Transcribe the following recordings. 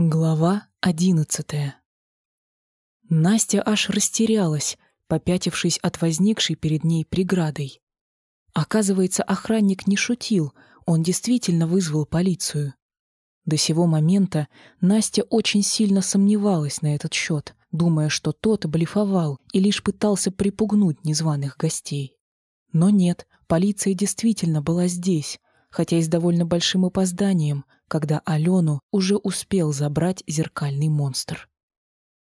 Глава одиннадцатая Настя аж растерялась, попятившись от возникшей перед ней преградой. Оказывается, охранник не шутил, он действительно вызвал полицию. До сего момента Настя очень сильно сомневалась на этот счет, думая, что тот блефовал и лишь пытался припугнуть незваных гостей. Но нет, полиция действительно была здесь, хотя и с довольно большим опозданием, когда Алену уже успел забрать зеркальный монстр.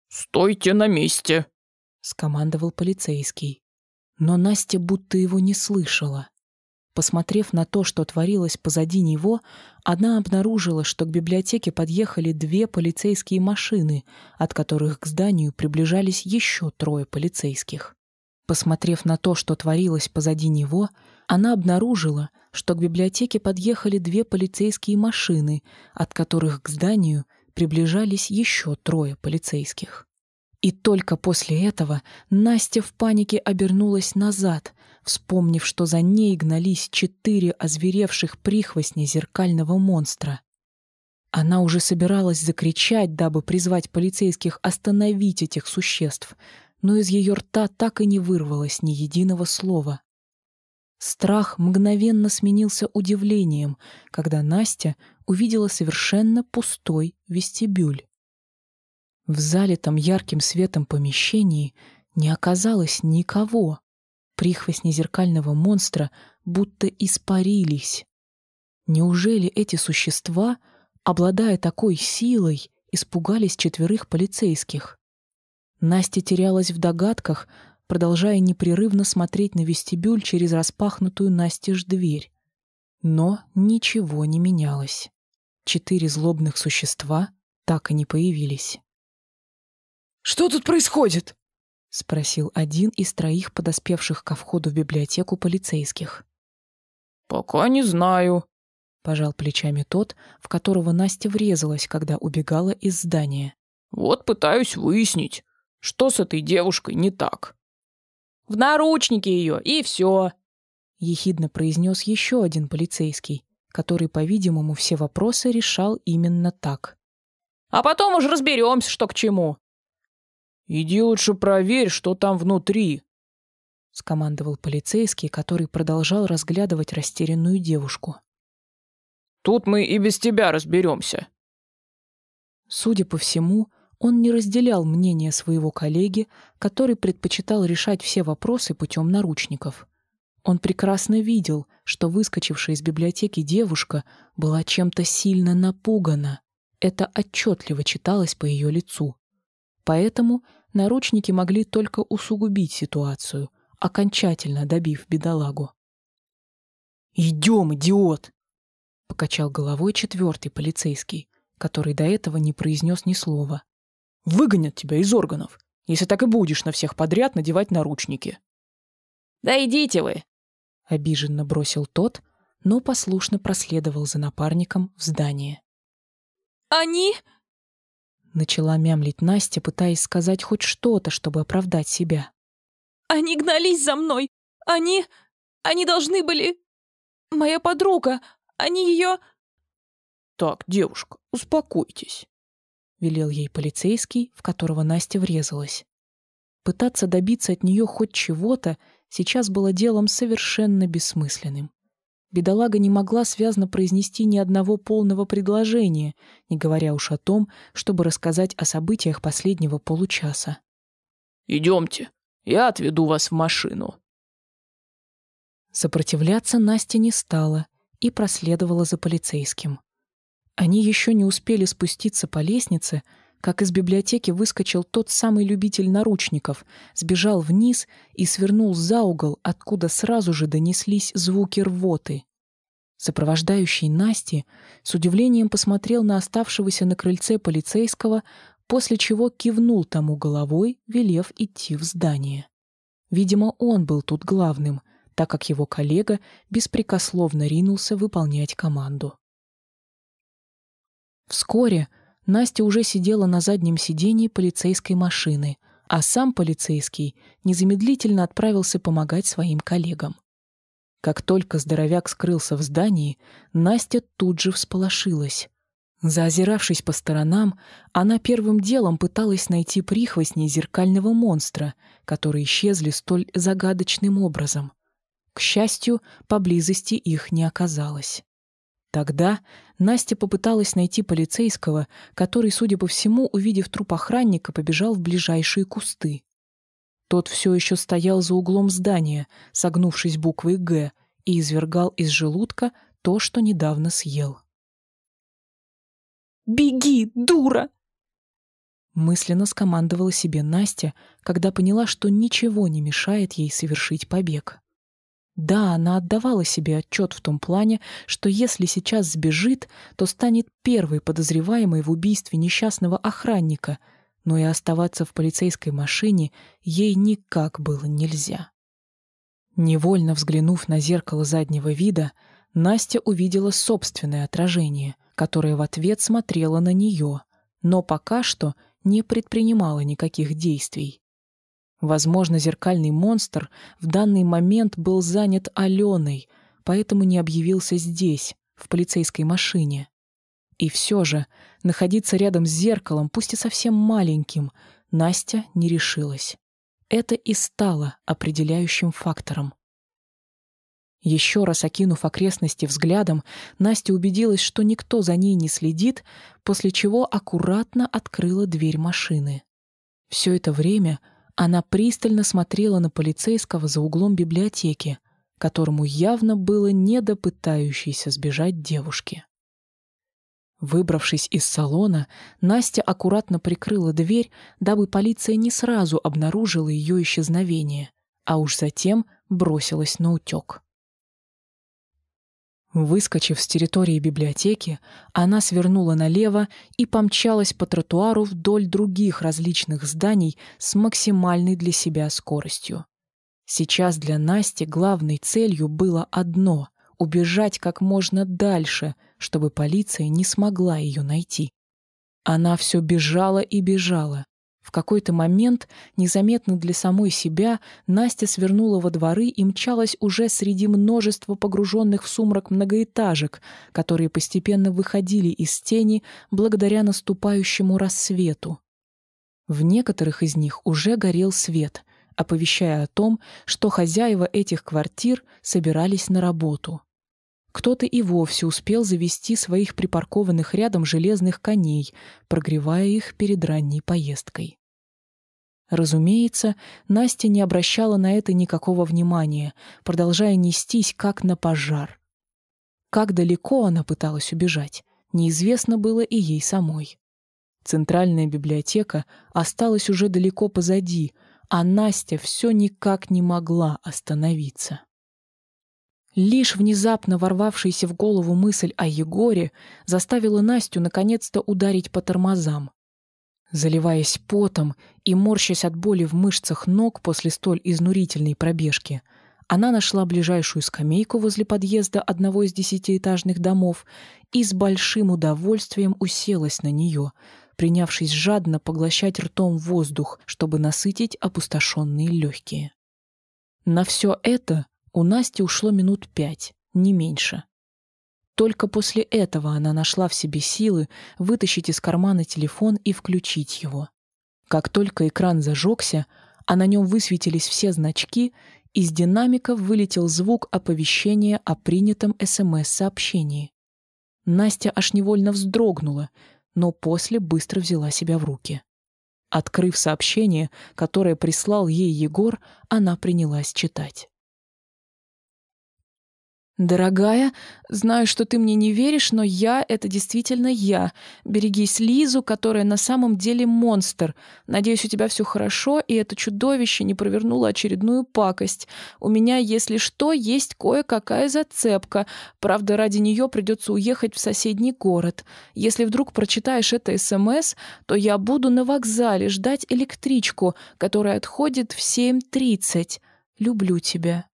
«Стойте на месте!» — скомандовал полицейский. Но Настя будто его не слышала. Посмотрев на то, что творилось позади него, она обнаружила, что к библиотеке подъехали две полицейские машины, от которых к зданию приближались еще трое полицейских. Посмотрев на то, что творилось позади него, она обнаружила, что к библиотеке подъехали две полицейские машины, от которых к зданию приближались еще трое полицейских. И только после этого Настя в панике обернулась назад, вспомнив, что за ней гнались четыре озверевших прихвостня зеркального монстра. Она уже собиралась закричать, дабы призвать полицейских остановить этих существ, но из ее рта так и не вырвалось ни единого слова. Страх мгновенно сменился удивлением, когда Настя увидела совершенно пустой вестибюль. В залитом ярким светом помещении не оказалось никого. Прихвостни зеркального монстра будто испарились. Неужели эти существа, обладая такой силой, испугались четверых полицейских? Настя терялась в догадках, продолжая непрерывно смотреть на вестибюль через распахнутую настежь дверь. Но ничего не менялось. Четыре злобных существа так и не появились. «Что тут происходит?» — спросил один из троих подоспевших ко входу в библиотеку полицейских. «Пока не знаю», — пожал плечами тот, в которого Настя врезалась, когда убегала из здания. «Вот пытаюсь выяснить, что с этой девушкой не так?» В наручники ее, и все!» — ехидно произнес еще один полицейский, который, по-видимому, все вопросы решал именно так. «А потом уж разберемся, что к чему!» «Иди лучше проверь, что там внутри!» — скомандовал полицейский, который продолжал разглядывать растерянную девушку. «Тут мы и без тебя разберемся!» Судя по всему, он не разделял мнение своего коллеги, который предпочитал решать все вопросы путем наручников. Он прекрасно видел, что выскочившая из библиотеки девушка была чем-то сильно напугана. Это отчетливо читалось по ее лицу. Поэтому наручники могли только усугубить ситуацию, окончательно добив бедолагу. «Идем, идиот!» — покачал головой четвертый полицейский, который до этого не произнес ни слова. Выгонят тебя из органов, если так и будешь на всех подряд надевать наручники. «Да идите вы!» — обиженно бросил тот, но послушно проследовал за напарником в здание. «Они...» Начала мямлить Настя, пытаясь сказать хоть что-то, чтобы оправдать себя. «Они гнались за мной! Они... Они должны были... Моя подруга... Они ее...» «Так, девушка, успокойтесь. — велел ей полицейский, в которого Настя врезалась. Пытаться добиться от нее хоть чего-то сейчас было делом совершенно бессмысленным. Бедолага не могла связно произнести ни одного полного предложения, не говоря уж о том, чтобы рассказать о событиях последнего получаса. «Идемте, я отведу вас в машину». Сопротивляться Настя не стала и проследовала за полицейским. Они еще не успели спуститься по лестнице, как из библиотеки выскочил тот самый любитель наручников, сбежал вниз и свернул за угол, откуда сразу же донеслись звуки рвоты. Сопровождающий Насти с удивлением посмотрел на оставшегося на крыльце полицейского, после чего кивнул тому головой, велев идти в здание. Видимо, он был тут главным, так как его коллега беспрекословно ринулся выполнять команду. Вскоре Настя уже сидела на заднем сидении полицейской машины, а сам полицейский незамедлительно отправился помогать своим коллегам. Как только здоровяк скрылся в здании, Настя тут же всполошилась. Заозиравшись по сторонам, она первым делом пыталась найти прихвостней зеркального монстра, которые исчезли столь загадочным образом. К счастью, поблизости их не оказалось. Тогда Настя попыталась найти полицейского, который, судя по всему, увидев труп охранника, побежал в ближайшие кусты. Тот все еще стоял за углом здания, согнувшись буквой «Г», и извергал из желудка то, что недавно съел. «Беги, дура!» Мысленно скомандовала себе Настя, когда поняла, что ничего не мешает ей совершить побег. Да, она отдавала себе отчет в том плане, что если сейчас сбежит, то станет первой подозреваемой в убийстве несчастного охранника, но и оставаться в полицейской машине ей никак было нельзя. Невольно взглянув на зеркало заднего вида, Настя увидела собственное отражение — которая в ответ смотрела на нее, но пока что не предпринимала никаких действий. Возможно, зеркальный монстр в данный момент был занят Аленой, поэтому не объявился здесь, в полицейской машине. И все же находиться рядом с зеркалом, пусть и совсем маленьким, Настя не решилась. Это и стало определяющим фактором. Еще раз окинув окрестности взглядом, Настя убедилась, что никто за ней не следит, после чего аккуратно открыла дверь машины. Все это время она пристально смотрела на полицейского за углом библиотеки, которому явно было не до пытающейся сбежать девушки. Выбравшись из салона, Настя аккуратно прикрыла дверь, дабы полиция не сразу обнаружила ее исчезновение, а уж затем бросилась на утек. Выскочив с территории библиотеки, она свернула налево и помчалась по тротуару вдоль других различных зданий с максимальной для себя скоростью. Сейчас для Насти главной целью было одно — убежать как можно дальше, чтобы полиция не смогла ее найти. Она все бежала и бежала, в какой-то момент, незаметно для самой себя, Настя свернула во дворы и мчалась уже среди множества погруженных в сумрак многоэтажек, которые постепенно выходили из тени благодаря наступающему рассвету. В некоторых из них уже горел свет, оповещая о том, что хозяева этих квартир собирались на работу. Кто-то и вовсе успел завести своих припаркованных рядом железных коней, прогревая их перед ранней поездкой. Разумеется, Настя не обращала на это никакого внимания, продолжая нестись, как на пожар. Как далеко она пыталась убежать, неизвестно было и ей самой. Центральная библиотека осталась уже далеко позади, а Настя все никак не могла остановиться. Лишь внезапно ворвавшаяся в голову мысль о Егоре заставила Настю наконец-то ударить по тормозам. Заливаясь потом и морщась от боли в мышцах ног после столь изнурительной пробежки, она нашла ближайшую скамейку возле подъезда одного из десятиэтажных домов и с большим удовольствием уселась на нее, принявшись жадно поглощать ртом воздух, чтобы насытить опустошенные легкие. На все это у Насти ушло минут пять, не меньше. Только после этого она нашла в себе силы вытащить из кармана телефон и включить его. Как только экран зажегся, а на нем высветились все значки, из динамика вылетел звук оповещения о принятом СМС-сообщении. Настя аж невольно вздрогнула, но после быстро взяла себя в руки. Открыв сообщение, которое прислал ей Егор, она принялась читать. «Дорогая, знаю, что ты мне не веришь, но я — это действительно я. Берегись Лизу, которая на самом деле монстр. Надеюсь, у тебя все хорошо, и это чудовище не провернуло очередную пакость. У меня, если что, есть кое-какая зацепка. Правда, ради нее придется уехать в соседний город. Если вдруг прочитаешь это СМС, то я буду на вокзале ждать электричку, которая отходит в 7.30. Люблю тебя».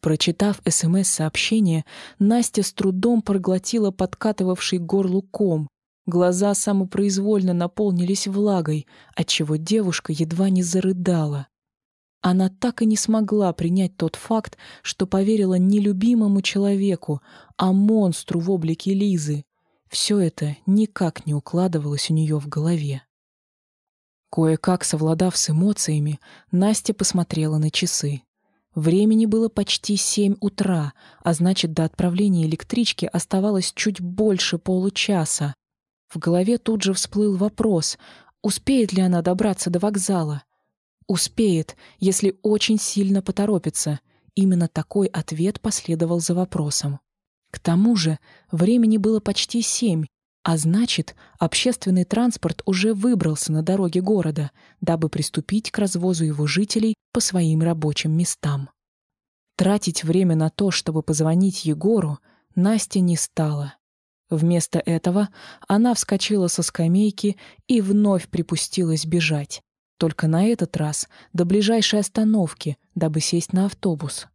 Прочитав СМС-сообщение, Настя с трудом проглотила подкатывавший горлу ком. Глаза самопроизвольно наполнились влагой, отчего девушка едва не зарыдала. Она так и не смогла принять тот факт, что поверила не любимому человеку, а монстру в облике Лизы. Все это никак не укладывалось у нее в голове. Кое-как совладав с эмоциями, Настя посмотрела на часы. Времени было почти семь утра, а значит, до отправления электрички оставалось чуть больше получаса. В голове тут же всплыл вопрос, успеет ли она добраться до вокзала. Успеет, если очень сильно поторопится. Именно такой ответ последовал за вопросом. К тому же времени было почти семь, а значит, общественный транспорт уже выбрался на дороге города, дабы приступить к развозу его жителей по своим рабочим местам. Тратить время на то, чтобы позвонить Егору, Настя не стала. Вместо этого она вскочила со скамейки и вновь припустилась бежать только на этот раз до ближайшей остановки, дабы сесть на автобус.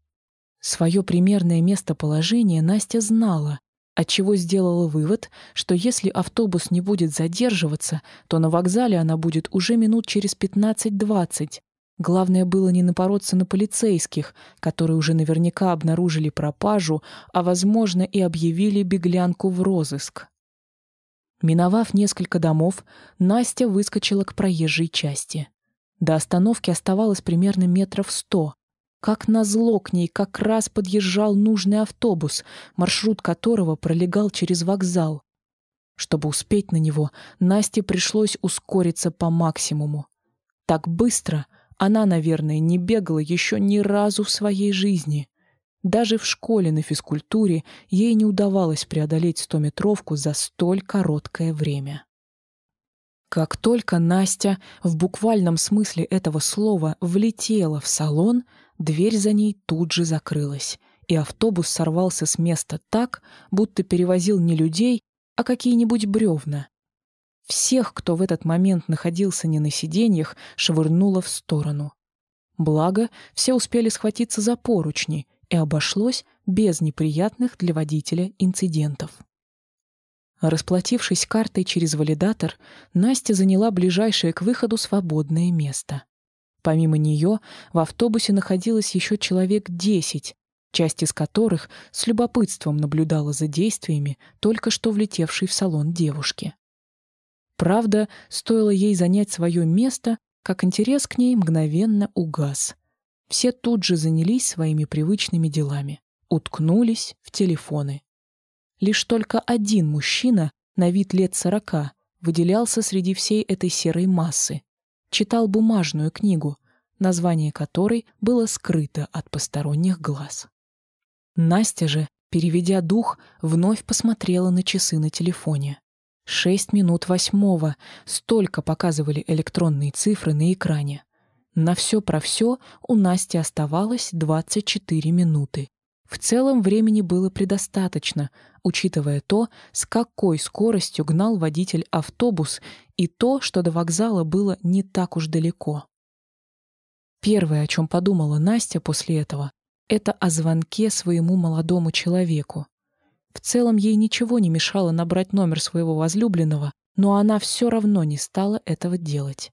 Свое примерное местоположение Настя знала, отчего сделала вывод, что если автобус не будет задерживаться, то на вокзале она будет уже минут через 15-20. Главное было не напороться на полицейских, которые уже наверняка обнаружили пропажу, а, возможно, и объявили беглянку в розыск. Миновав несколько домов, Настя выскочила к проезжей части. До остановки оставалось примерно метров сто. Как назло к ней как раз подъезжал нужный автобус, маршрут которого пролегал через вокзал. Чтобы успеть на него, Насте пришлось ускориться по максимуму. Так быстро она, наверное, не бегала еще ни разу в своей жизни. Даже в школе на физкультуре ей не удавалось преодолеть стометровку за столь короткое время. Как только Настя в буквальном смысле этого слова влетела в салон, дверь за ней тут же закрылась, и автобус сорвался с места так, будто перевозил не людей, а какие-нибудь бревна. Всех, кто в этот момент находился не на сиденьях, швырнуло в сторону. Благо, все успели схватиться за поручни, и обошлось без неприятных для водителя инцидентов. Расплатившись картой через валидатор, Настя заняла ближайшее к выходу свободное место. Помимо нее в автобусе находилось еще человек десять, часть из которых с любопытством наблюдала за действиями только что влетевшей в салон девушки. Правда, стоило ей занять свое место, как интерес к ней мгновенно угас. Все тут же занялись своими привычными делами, уткнулись в телефоны. Лишь только один мужчина, на вид лет сорока, выделялся среди всей этой серой массы. Читал бумажную книгу, название которой было скрыто от посторонних глаз. Настя же, переведя дух, вновь посмотрела на часы на телефоне. Шесть минут восьмого, столько показывали электронные цифры на экране. На все про все у Насти оставалось 24 минуты. В целом времени было предостаточно, учитывая то, с какой скоростью гнал водитель автобус и то, что до вокзала было не так уж далеко. Первое, о чем подумала Настя после этого, это о звонке своему молодому человеку. В целом ей ничего не мешало набрать номер своего возлюбленного, но она все равно не стала этого делать.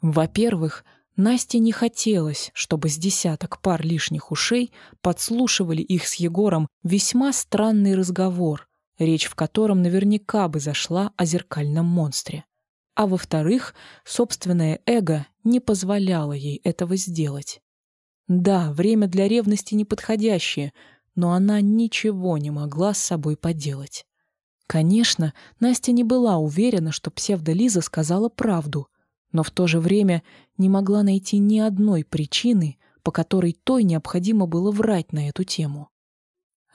Во-первых, Насте не хотелось, чтобы с десяток пар лишних ушей подслушивали их с Егором весьма странный разговор, речь в котором наверняка бы зашла о зеркальном монстре. А во-вторых, собственное эго не позволяло ей этого сделать. Да, время для ревности неподходящее, но она ничего не могла с собой поделать. Конечно, Настя не была уверена, что псевдолиза сказала правду, но в то же время не могла найти ни одной причины, по которой той необходимо было врать на эту тему.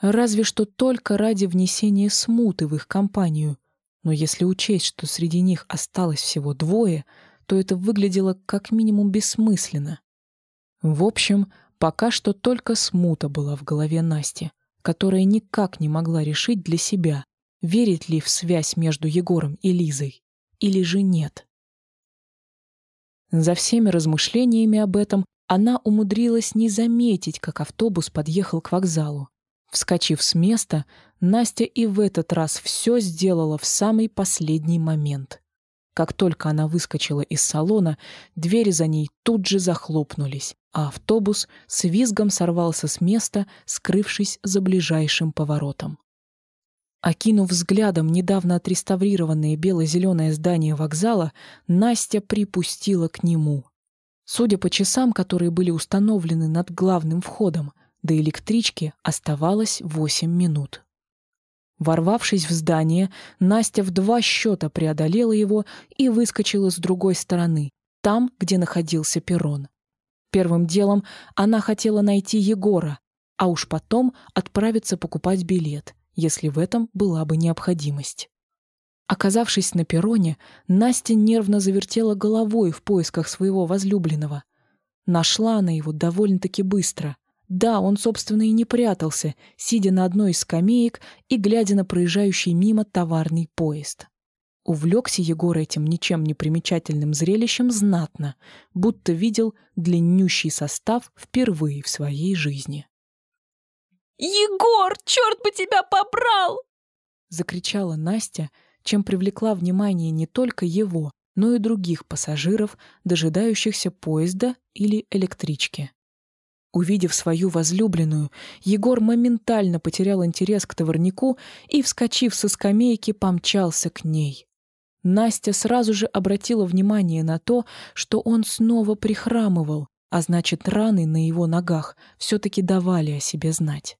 Разве что только ради внесения смуты в их компанию, но если учесть, что среди них осталось всего двое, то это выглядело как минимум бессмысленно. В общем, пока что только смута была в голове Насти, которая никак не могла решить для себя, верит ли в связь между Егором и Лизой, или же нет. За всеми размышлениями об этом она умудрилась не заметить, как автобус подъехал к вокзалу. Вскочив с места, Настя и в этот раз все сделала в самый последний момент. Как только она выскочила из салона, двери за ней тут же захлопнулись, а автобус с визгом сорвался с места, скрывшись за ближайшим поворотом. Окинув взглядом недавно отреставрированное бело-зеленое здание вокзала, Настя припустила к нему. Судя по часам, которые были установлены над главным входом, до электрички оставалось восемь минут. Ворвавшись в здание, Настя в два счета преодолела его и выскочила с другой стороны, там, где находился перрон. Первым делом она хотела найти Егора, а уж потом отправиться покупать билет, если в этом была бы необходимость. Оказавшись на перроне, Настя нервно завертела головой в поисках своего возлюбленного. Нашла она его довольно-таки быстро — да, он, собственно, и не прятался, сидя на одной из скамеек и глядя на проезжающий мимо товарный поезд. Увлекся Егор этим ничем не примечательным зрелищем знатно, будто видел длиннющий состав впервые в своей жизни. «Егор, черт бы тебя побрал!» — закричала Настя, чем привлекла внимание не только его, но и других пассажиров, дожидающихся поезда или электрички. Увидев свою возлюбленную, Егор моментально потерял интерес к товарнику и, вскочив со скамейки, помчался к ней. Настя сразу же обратила внимание на то, что он снова прихрамывал, а значит, раны на его ногах все-таки давали о себе знать.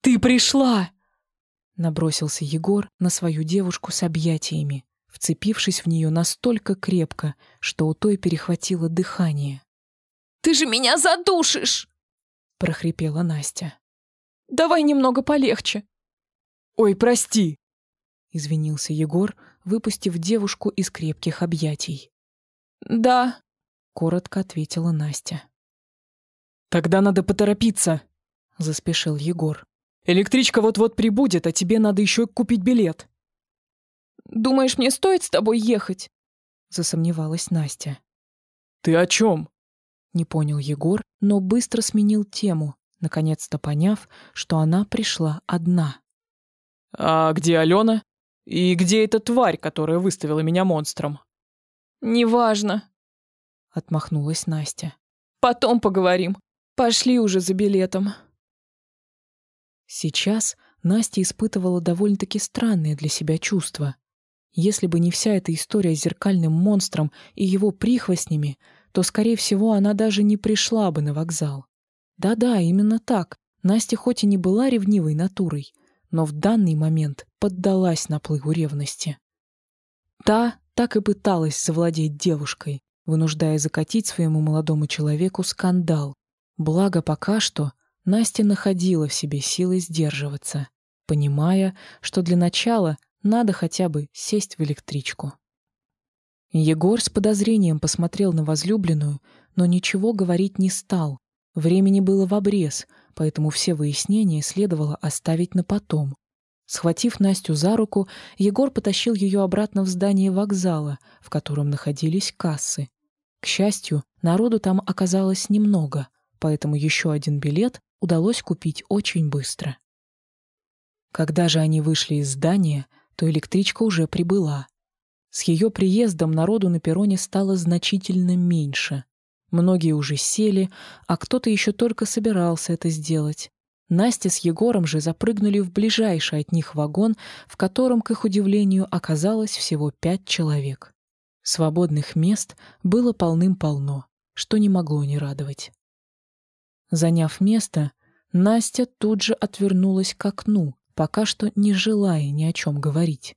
«Ты пришла!» — набросился Егор на свою девушку с объятиями, вцепившись в нее настолько крепко, что у той перехватило дыхание. Ты же меня задушишь!» — прохрипела Настя. «Давай немного полегче». «Ой, прости!» — извинился Егор, выпустив девушку из крепких объятий. «Да», — коротко ответила Настя. «Тогда надо поторопиться», — заспешил Егор. «Электричка вот-вот прибудет, а тебе надо еще купить билет». «Думаешь, мне стоит с тобой ехать?» — засомневалась Настя. «Ты о чем?» Не понял Егор, но быстро сменил тему, наконец-то поняв, что она пришла одна. «А где Алена? И где эта тварь, которая выставила меня монстром?» «Неважно», — отмахнулась Настя. «Потом поговорим. Пошли уже за билетом». Сейчас Настя испытывала довольно-таки странные для себя чувства. Если бы не вся эта история с зеркальным монстром и его прихвостнями, то, скорее всего, она даже не пришла бы на вокзал. Да-да, именно так. Настя хоть и не была ревнивой натурой, но в данный момент поддалась наплыву ревности. Та так и пыталась завладеть девушкой, вынуждая закатить своему молодому человеку скандал. Благо пока что Настя находила в себе силы сдерживаться, понимая, что для начала надо хотя бы сесть в электричку. Егор с подозрением посмотрел на возлюбленную, но ничего говорить не стал. Времени было в обрез, поэтому все выяснения следовало оставить на потом. Схватив Настю за руку, Егор потащил ее обратно в здание вокзала, в котором находились кассы. К счастью, народу там оказалось немного, поэтому еще один билет удалось купить очень быстро. Когда же они вышли из здания, то электричка уже прибыла. С ее приездом народу на перроне стало значительно меньше. Многие уже сели, а кто-то еще только собирался это сделать. Настя с Егором же запрыгнули в ближайший от них вагон, в котором, к их удивлению, оказалось всего пять человек. Свободных мест было полным-полно, что не могло не радовать. Заняв место, Настя тут же отвернулась к окну, пока что не желая ни о чем говорить.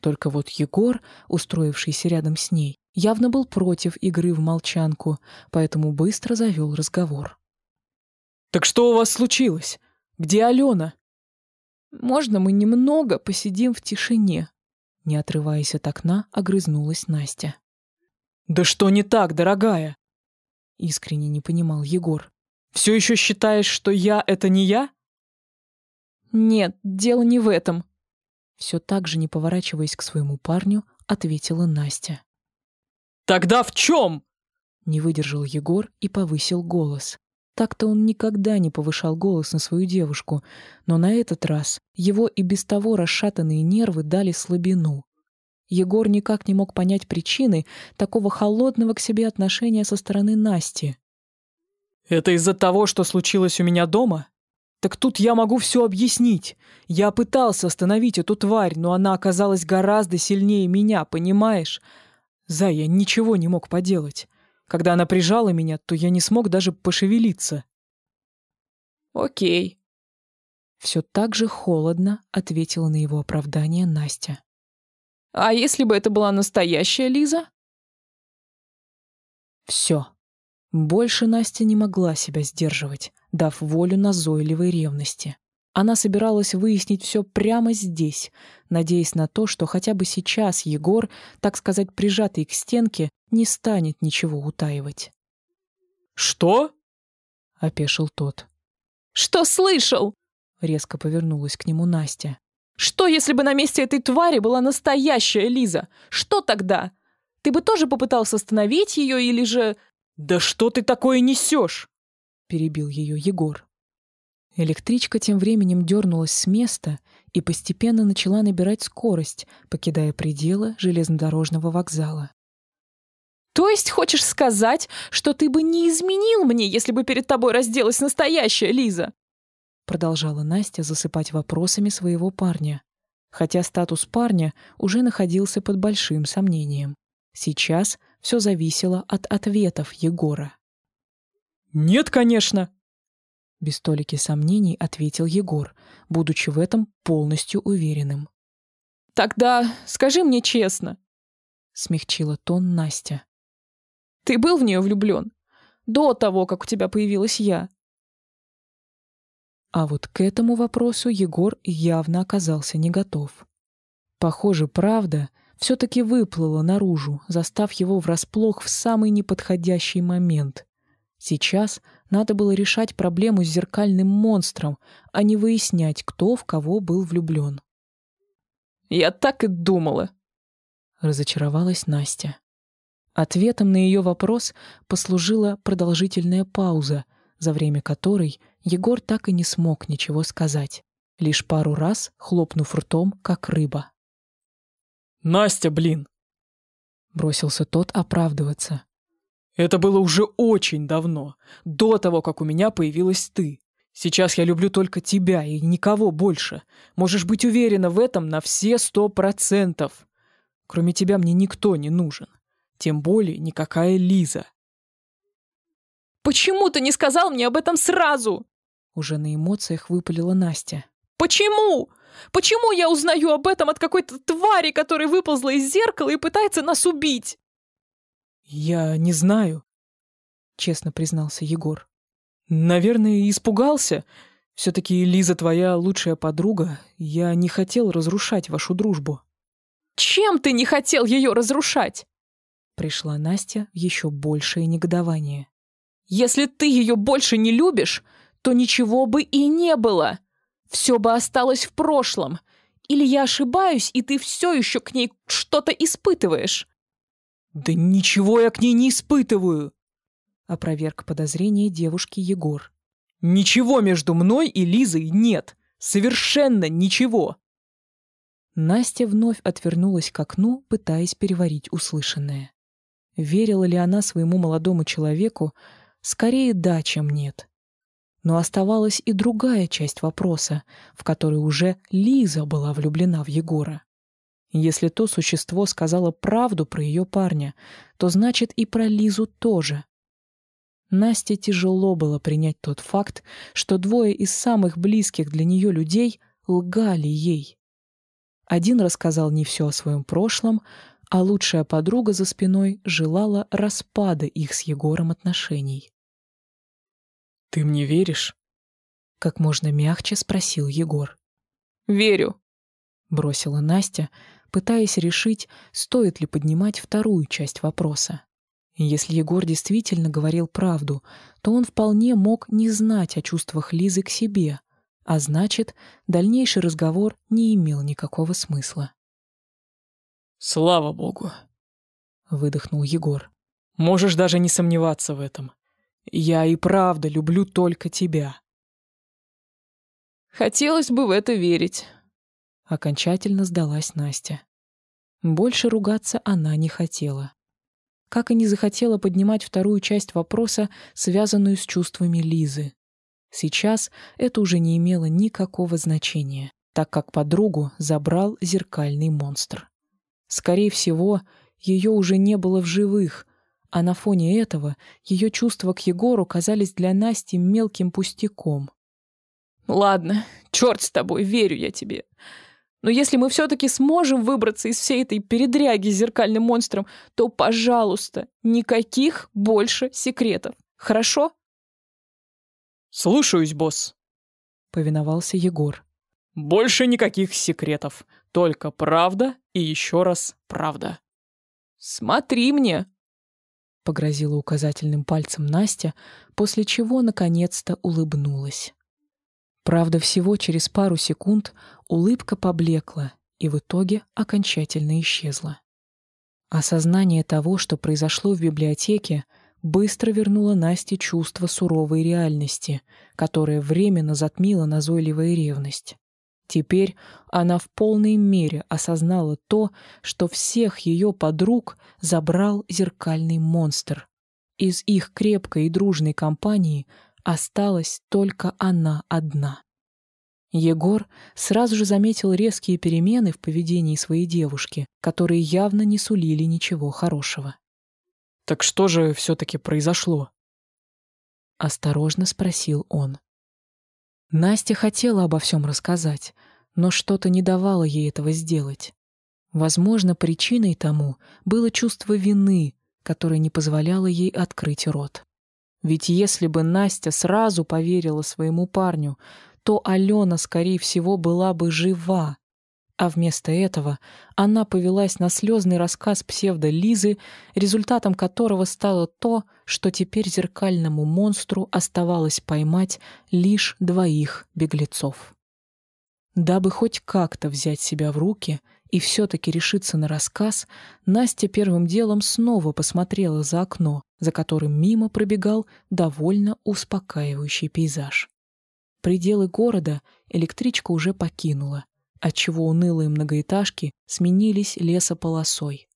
Только вот Егор, устроившийся рядом с ней, явно был против игры в молчанку, поэтому быстро завел разговор. «Так что у вас случилось? Где Алена?» «Можно мы немного посидим в тишине?» Не отрываясь от окна, огрызнулась Настя. «Да что не так, дорогая?» Искренне не понимал Егор. «Все еще считаешь, что я — это не я?» «Нет, дело не в этом», все так же, не поворачиваясь к своему парню, ответила Настя. «Тогда в чем?» Не выдержал Егор и повысил голос. Так-то он никогда не повышал голос на свою девушку, но на этот раз его и без того расшатанные нервы дали слабину. Егор никак не мог понять причины такого холодного к себе отношения со стороны Насти. «Это из-за того, что случилось у меня дома? Так тут я могу все объяснить. Я пытался остановить эту тварь, но она оказалась гораздо сильнее меня, понимаешь? Зай, я ничего не мог поделать. Когда она прижала меня, то я не смог даже пошевелиться». «Окей», все так же холодно ответила на его оправдание Настя. «А если бы это была настоящая Лиза?» Все. Больше Настя не могла себя сдерживать, дав волю назойливой ревности. Она собиралась выяснить все прямо здесь, надеясь на то, что хотя бы сейчас Егор, так сказать, прижатый к стенке, не станет ничего утаивать. «Что?» — опешил тот. «Что слышал?» Резко повернулась к нему Настя. «Что, если бы на месте этой твари была настоящая Лиза? Что тогда? Ты бы тоже попытался остановить ее или же...» «Да что ты такое несешь?» Перебил ее Егор. Электричка тем временем дернулась с места и постепенно начала набирать скорость, покидая пределы железнодорожного вокзала. «То есть хочешь сказать, что ты бы не изменил мне, если бы перед тобой разделась настоящая Лиза?» продолжала Настя засыпать вопросами своего парня, хотя статус парня уже находился под большим сомнением. Сейчас все зависело от ответов Егора. «Нет, конечно!» Без толики сомнений ответил Егор, будучи в этом полностью уверенным. «Тогда скажи мне честно», — смягчила тон Настя. «Ты был в нее влюблен? До того, как у тебя появилась я?» А вот к этому вопросу Егор явно оказался не готов. Похоже, правда все-таки выплыла наружу, застав его врасплох в самый неподходящий момент. Сейчас надо было решать проблему с зеркальным монстром, а не выяснять, кто в кого был влюблен. «Я так и думала», — разочаровалась Настя. Ответом на ее вопрос послужила продолжительная пауза, за время которой Егор так и не смог ничего сказать, лишь пару раз хлопнув ртом, как рыба. «Настя, блин!» Бросился тот оправдываться. «Это было уже очень давно, до того, как у меня появилась ты. Сейчас я люблю только тебя и никого больше. Можешь быть уверена в этом на все сто процентов. Кроме тебя мне никто не нужен. Тем более никакая Лиза». «Почему ты не сказал мне об этом сразу?» Уже на эмоциях выпалила Настя. «Почему? Почему я узнаю об этом от какой-то твари, которая выползла из зеркала и пытается нас убить?» «Я не знаю», — честно признался Егор. «Наверное, испугался. Все-таки Лиза твоя лучшая подруга. Я не хотел разрушать вашу дружбу». «Чем ты не хотел ее разрушать?» Пришла Настя в еще большее негодование. «Если ты ее больше не любишь, то ничего бы и не было. Все бы осталось в прошлом. Или я ошибаюсь, и ты все еще к ней что-то испытываешь?» «Да ничего я к ней не испытываю!» Опроверг подозрение девушки Егор. «Ничего между мной и Лизой нет. Совершенно ничего!» Настя вновь отвернулась к окну, пытаясь переварить услышанное. Верила ли она своему молодому человеку? Скорее да, чем нет. Но оставалась и другая часть вопроса, в которой уже Лиза была влюблена в Егора. Если то существо сказало правду про ее парня, то значит и про Лизу тоже. Насте тяжело было принять тот факт, что двое из самых близких для нее людей лгали ей. Один рассказал не все о своем прошлом, а лучшая подруга за спиной желала распада их с Егором отношений. «Ты мне веришь?» Как можно мягче спросил Егор. «Верю», — бросила Настя, пытаясь решить, стоит ли поднимать вторую часть вопроса. Если Егор действительно говорил правду, то он вполне мог не знать о чувствах Лизы к себе, а значит, дальнейший разговор не имел никакого смысла. «Слава богу!» — выдохнул Егор. «Можешь даже не сомневаться в этом. Я и правда люблю только тебя. Хотелось бы в это верить. Окончательно сдалась Настя. Больше ругаться она не хотела. как и не захотела поднимать вторую часть вопроса, связанную с чувствами Лизы. Сейчас это уже не имело никакого значения, так как подругу забрал зеркальный монстр. Скорее всего, ее уже не было в живых, а на фоне этого ее чувства к Егору казались для Насти мелким пустяком. «Ладно, черт с тобой, верю я тебе. Но если мы все-таки сможем выбраться из всей этой передряги с зеркальным монстром, то, пожалуйста, никаких больше секретов. Хорошо?» «Слушаюсь, босс», — повиновался Егор. «Больше никаких секретов. Только правда и еще раз правда». «Смотри мне!» — погрозила указательным пальцем Настя, после чего наконец-то улыбнулась. Правда, всего через пару секунд улыбка поблекла и в итоге окончательно исчезла. Осознание того, что произошло в библиотеке, быстро вернуло Насте чувство суровой реальности, которое временно затмила назойливая ревность. Теперь она в полной мере осознала то, что всех ее подруг забрал зеркальный монстр. Из их крепкой и дружной компании осталась только она одна. Егор сразу же заметил резкие перемены в поведении своей девушки, которые явно не сулили ничего хорошего. «Так что же все-таки произошло?» Осторожно спросил он. Настя хотела обо всем рассказать, но что-то не давало ей этого сделать. Возможно, причиной тому было чувство вины, которое не позволяло ей открыть рот. Ведь если бы Настя сразу поверила своему парню, то Алена, скорее всего, была бы жива, а вместо этого она повелась на слезный рассказ псевдо-Лизы, результатом которого стало то, что теперь зеркальному монстру оставалось поймать лишь двоих беглецов. Дабы хоть как-то взять себя в руки и все-таки решиться на рассказ, Настя первым делом снова посмотрела за окно, за которым мимо пробегал довольно успокаивающий пейзаж. Пределы города электричка уже покинула, отчего унылые многоэтажки сменились лесополосой.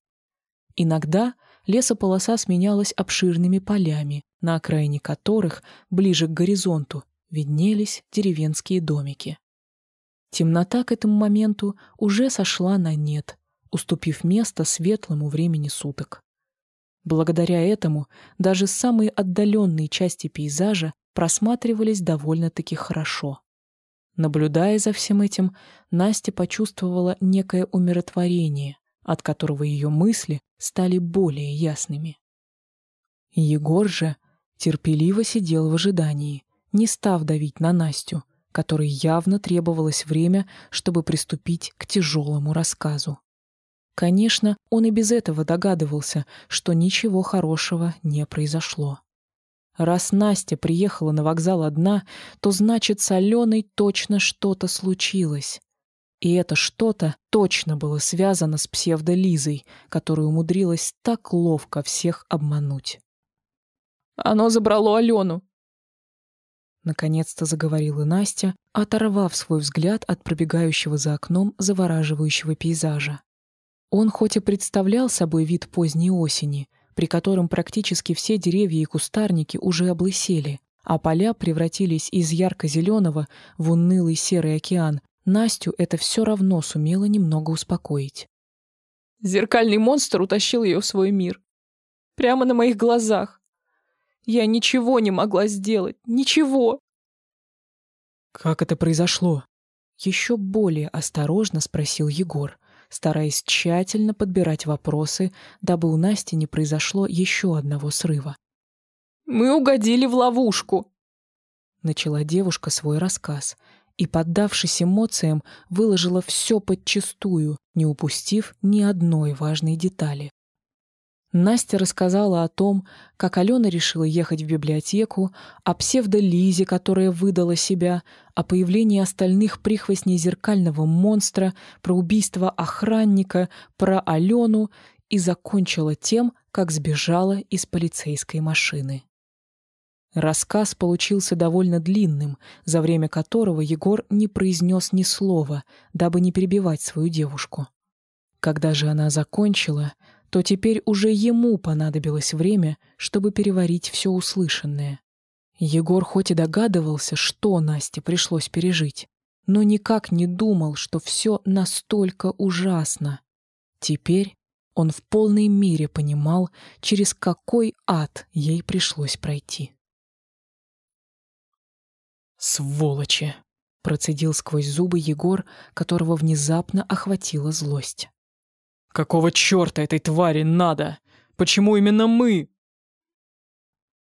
Иногда лесополоса сменялась обширными полями, на окраине которых, ближе к горизонту, виднелись деревенские домики. Темнота к этому моменту уже сошла на нет, уступив место светлому времени суток. Благодаря этому даже самые отдаленные части пейзажа просматривались довольно-таки хорошо. Наблюдая за всем этим, Настя почувствовала некое умиротворение, от которого ее мысли стали более ясными. Егор же терпеливо сидел в ожидании, не став давить на Настю, которой явно требовалось время, чтобы приступить к тяжелому рассказу. Конечно, он и без этого догадывался, что ничего хорошего не произошло. Раз Настя приехала на вокзал одна, то значит, с Аленой точно что-то случилось. И это что-то точно было связано с псевдолизой, которая умудрилась так ловко всех обмануть. «Оно забрало Алену!» Наконец-то заговорила Настя, оторвав свой взгляд от пробегающего за окном завораживающего пейзажа. Он хоть и представлял собой вид поздней осени — при котором практически все деревья и кустарники уже облысели, а поля превратились из ярко-зеленого в унылый серый океан, Настю это все равно сумело немного успокоить. Зеркальный монстр утащил ее в свой мир. Прямо на моих глазах. Я ничего не могла сделать. Ничего. «Как это произошло?» Еще более осторожно спросил Егор, стараясь тщательно подбирать вопросы, дабы у Насти не произошло еще одного срыва. «Мы угодили в ловушку», — начала девушка свой рассказ и, поддавшись эмоциям, выложила все подчистую, не упустив ни одной важной детали. Настя рассказала о том, как Алена решила ехать в библиотеку, о псевдо-Лизе, которая выдала себя, о появлении остальных прихвостней зеркального монстра, про убийство охранника, про Алену и закончила тем, как сбежала из полицейской машины. Рассказ получился довольно длинным, за время которого Егор не произнес ни слова, дабы не перебивать свою девушку. Когда же она закончила, то теперь уже ему понадобилось время, чтобы переварить все услышанное. Егор хоть и догадывался, что Насте пришлось пережить, но никак не думал, что все настолько ужасно. Теперь он в полной мере понимал, через какой ад ей пришлось пройти. «Сволочи!» — процедил сквозь зубы Егор, которого внезапно охватила злость. «Какого черта этой твари надо? Почему именно мы?»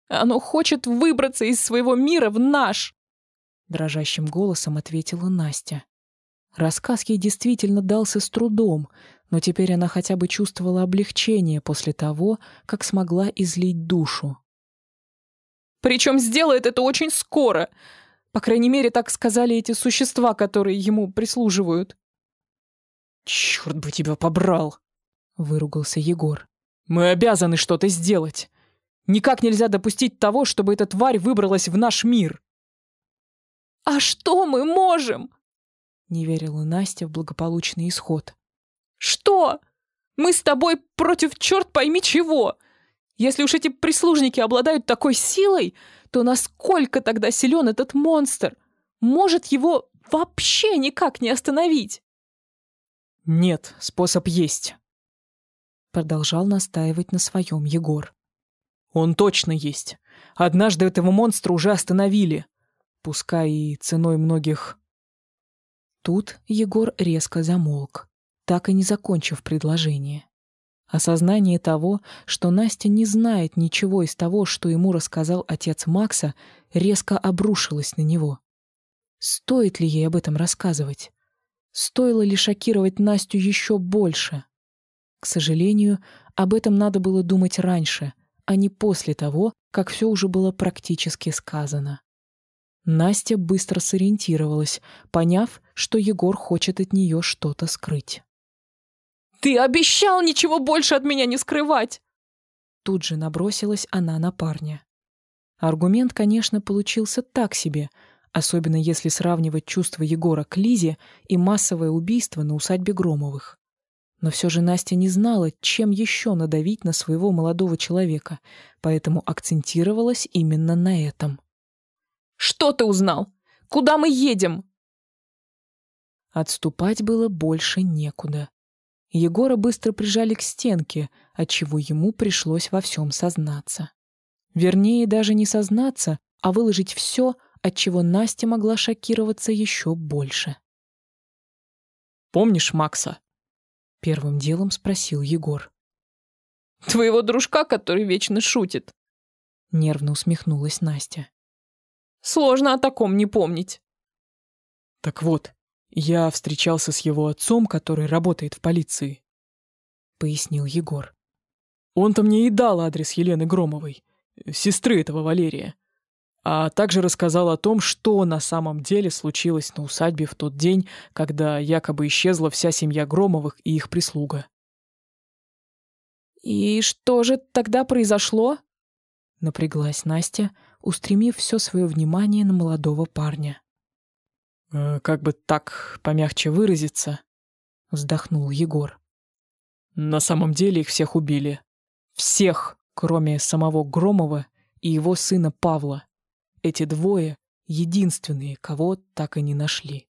«Оно хочет выбраться из своего мира в наш!» Дрожащим голосом ответила Настя. Рассказ ей действительно дался с трудом, но теперь она хотя бы чувствовала облегчение после того, как смогла излить душу. «Причем сделает это очень скоро. По крайней мере, так сказали эти существа, которые ему прислуживают». «Черт бы тебя побрал!» — выругался Егор. «Мы обязаны что-то сделать. Никак нельзя допустить того, чтобы эта тварь выбралась в наш мир». «А что мы можем?» — не верила Настя в благополучный исход. Что? Мы с тобой против черт пойми чего. Если уж эти прислужники обладают такой силой, то насколько тогда силен этот монстр? Может его вообще никак не остановить? Нет, способ есть. Продолжал настаивать на своем Егор. Он точно есть. Однажды этого монстра уже остановили. Пускай и ценой многих... Тут Егор резко замолк так и не закончив предложение. Осознание того, что Настя не знает ничего из того, что ему рассказал отец Макса, резко обрушилось на него. Стоит ли ей об этом рассказывать? Стоило ли шокировать Настю еще больше? К сожалению, об этом надо было думать раньше, а не после того, как все уже было практически сказано. Настя быстро сориентировалась, поняв, что Егор хочет от нее что-то скрыть. Ты обещал ничего больше от меня не скрывать!» Тут же набросилась она на парня. Аргумент, конечно, получился так себе, особенно если сравнивать чувства Егора к Лизе и массовое убийство на усадьбе Громовых. Но все же Настя не знала, чем еще надавить на своего молодого человека, поэтому акцентировалась именно на этом. «Что ты узнал? Куда мы едем?» Отступать было больше некуда. Егора быстро прижали к стенке, отчего ему пришлось во всем сознаться. Вернее, даже не сознаться, а выложить все, от чего Настя могла шокироваться еще больше. «Помнишь Макса?» — первым делом спросил Егор. «Твоего дружка, который вечно шутит?» — нервно усмехнулась Настя. «Сложно о таком не помнить». «Так вот, я встречался с его отцом, который работает в полиции, пояснил Егор. Он-то мне и дал адрес Елены Громовой, сестры этого Валерия, а также рассказал о том, что на самом деле случилось на усадьбе в тот день, когда якобы исчезла вся семья Громовых и их прислуга. «И что же тогда произошло?» Напряглась Настя, устремив все свое внимание на молодого парня. Э, как бы так помягче выразиться, вздохнул Егор. На самом деле их всех убили. Всех, кроме самого Громова и его сына Павла. Эти двое — единственные, кого так и не нашли.